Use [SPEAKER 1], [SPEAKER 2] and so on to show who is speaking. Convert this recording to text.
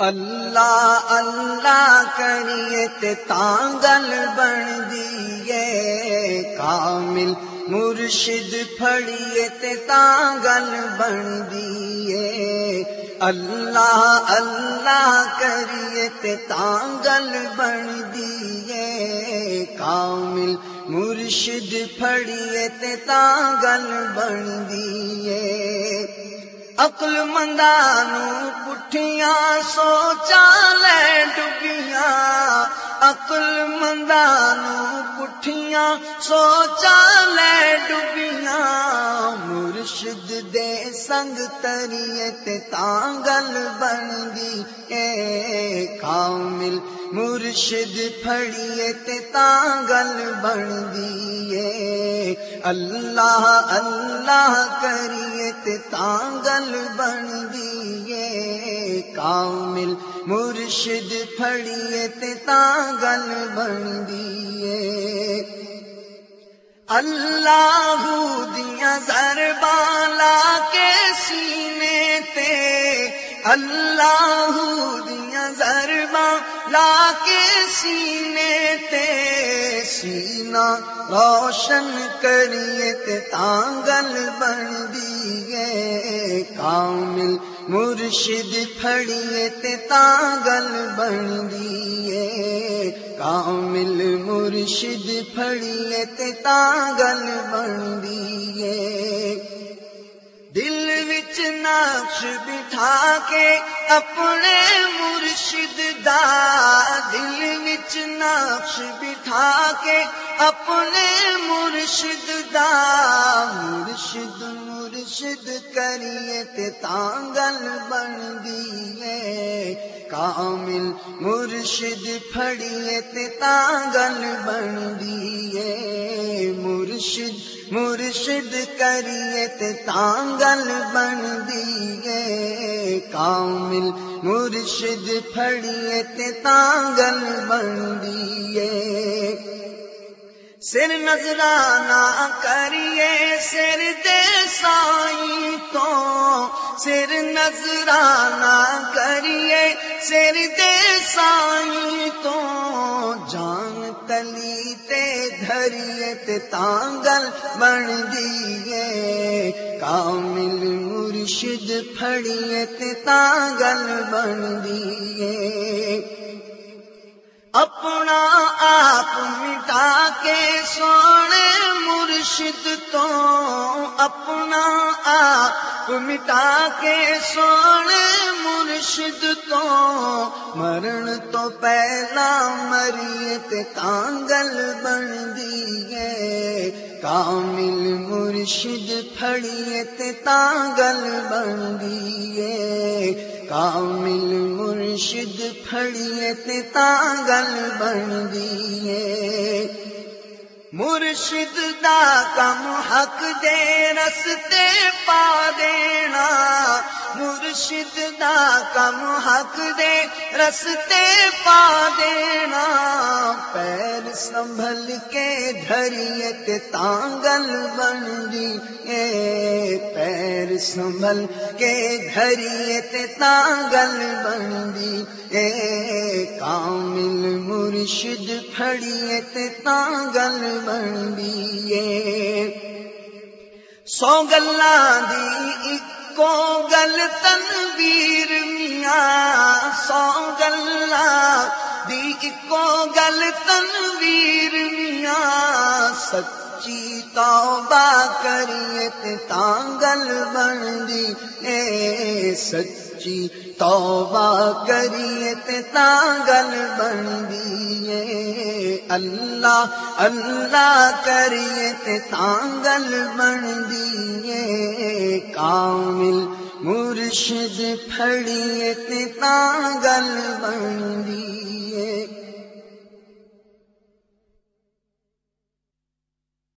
[SPEAKER 1] اللہ اللہ کریے تانگل بن دیے کامل مرشد پھڑیے تانگل بن دیے اللہ اللہ کریے تانگل بن دیے کامل مرشد پھڑیے تانگل بن دیے اقل مندانو پٹھیاں سوچا لے ڈبیاں۔ اقل مندانو پٹھیاں سوچا لے ڈبیاں۔ مرشد دے سنگ تریت تانگل بندی۔ اے کامل مرشد پھڑیے تے تانگل بن دیے اللہ اللہ کریے تے تانگل بن دیے کامل مرشد پھڑیے تے تانگل بن دیے اللہ دیا زر بالا کے سینے تے، اللہ دیا زربا لا کے سینے تے سینا روشن کریے تانگل بن دیے۔ کامل مرشد پھڑیے تانگل بن دیے۔ کامل مرشد پھڑیے تانگل بن دیے۔ دل وچ نقش بٹھا کے اپنے مرشد دا دل وچ نقش بٹھا کے اپنے مرشد دا مرشد مرشد کریے تانگل بن دیے کامل مرشد پھڑیے تے تانگل بن دیے مرشد مرشد کریے تانگل بن دیے کامل مرشد پھڑیے تے تانگل بن دیے سر نظرانہ کریے سر دے سائی تو۔ سر نظرانہ کریے سر دے سائی تو۔ جان تلی تے دھریے تے تانگل بن دیے۔ کامل مرشد پھڑیے تے تانگل بن دیے۔ اپنا آپ مٹا کے سونے مرشد تو اپنا آپ مٹا کے سونے مرشد تو، مرن تو پہلا مریت کانگل بن دیے کامل مرشد پھڑیت تانگل بن دیے کامل مرشد پھڑیے تانگل بن دیے مرشد دا کم حق دے، رستے پا دینا۔ مرشد دا کم حق دے، رستے پا دینا۔ پیر سنبھل کے دھریت تانگل بن دی اے۔ پیر سنبھل کے دھریت تانگل بن دی اے۔ کامل مرشد پھڑیت تانگل بن دیے سو گلا دی اکو گل تنویر میاں۔ سو گلا اکو گل تنویر میاں۔ سچی توبہ کریے تے تانگل بن دی اے سچی توبہ کریے تے تانگل بن دیے اللہ اللہ کریے تے تانگل بن دیے کامل مرشد پھڑیے تے تانگل بن دیے